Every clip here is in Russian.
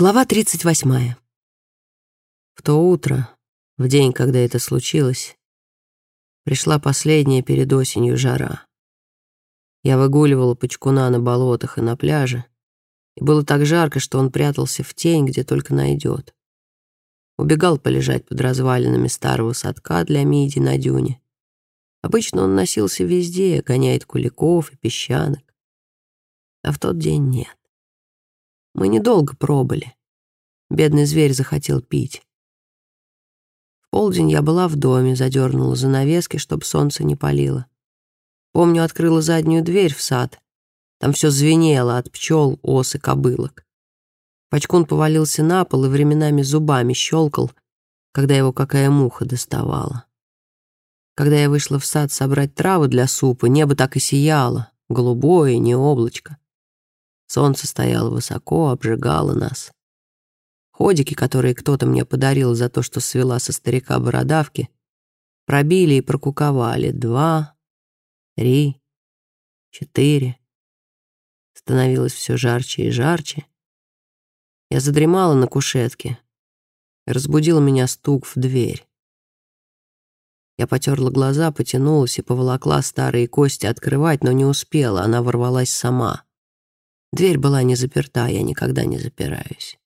Глава 38. В то утро, в день, когда это случилось, пришла последняя перед осенью жара. Я выгуливала Пачкуна на болотах и на пляже, и было так жарко, что он прятался в тень, где только найдет. Убегал полежать под развалинами старого садка для миди на дюне. Обычно он носился везде, гоняет куликов и песчанок. А в тот день нет. Мы недолго пробыли. Бедный зверь захотел пить. В полдень я была в доме, задернула занавески, чтобы солнце не палило. Помню, открыла заднюю дверь в сад. Там все звенело от пчел, ос и кобылок. Пачкун повалился на пол и временами зубами щелкал, когда его какая муха доставала. Когда я вышла в сад собрать травы для супа, небо так и сияло, голубое, не облачко. Солнце стояло высоко, обжигало нас. Ходики, которые кто-то мне подарил за то, что свела со старика бородавки, пробили и прокуковали. Два, три, четыре. Становилось все жарче и жарче. Я задремала на кушетке. Разбудил меня стук в дверь. Я потерла глаза, потянулась и поволокла старые кости открывать, но не успела, она ворвалась сама. Дверь была не заперта, я никогда не запираюсь.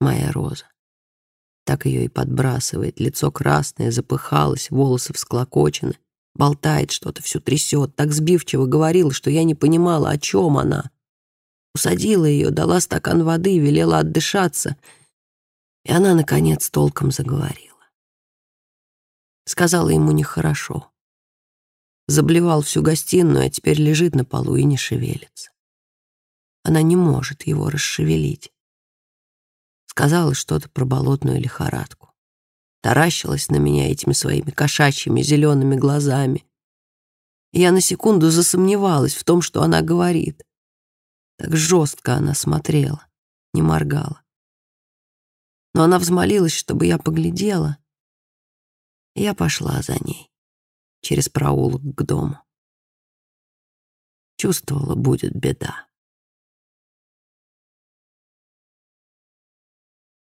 Моя роза. Так ее и подбрасывает, лицо красное, запыхалось, волосы всклокочены, болтает что-то, все трясет, так сбивчиво говорила, что я не понимала, о чем она. Усадила ее, дала стакан воды, велела отдышаться, и она, наконец, толком заговорила. Сказала ему нехорошо. Заблевал всю гостиную, а теперь лежит на полу и не шевелится. Она не может его расшевелить. Сказала что-то про болотную лихорадку. Таращилась на меня этими своими кошачьими зелеными глазами. Я на секунду засомневалась в том, что она говорит. Так жестко она смотрела, не моргала. Но она взмолилась, чтобы я поглядела, и я пошла за ней через проулок к дому. Чувствовала, будет беда.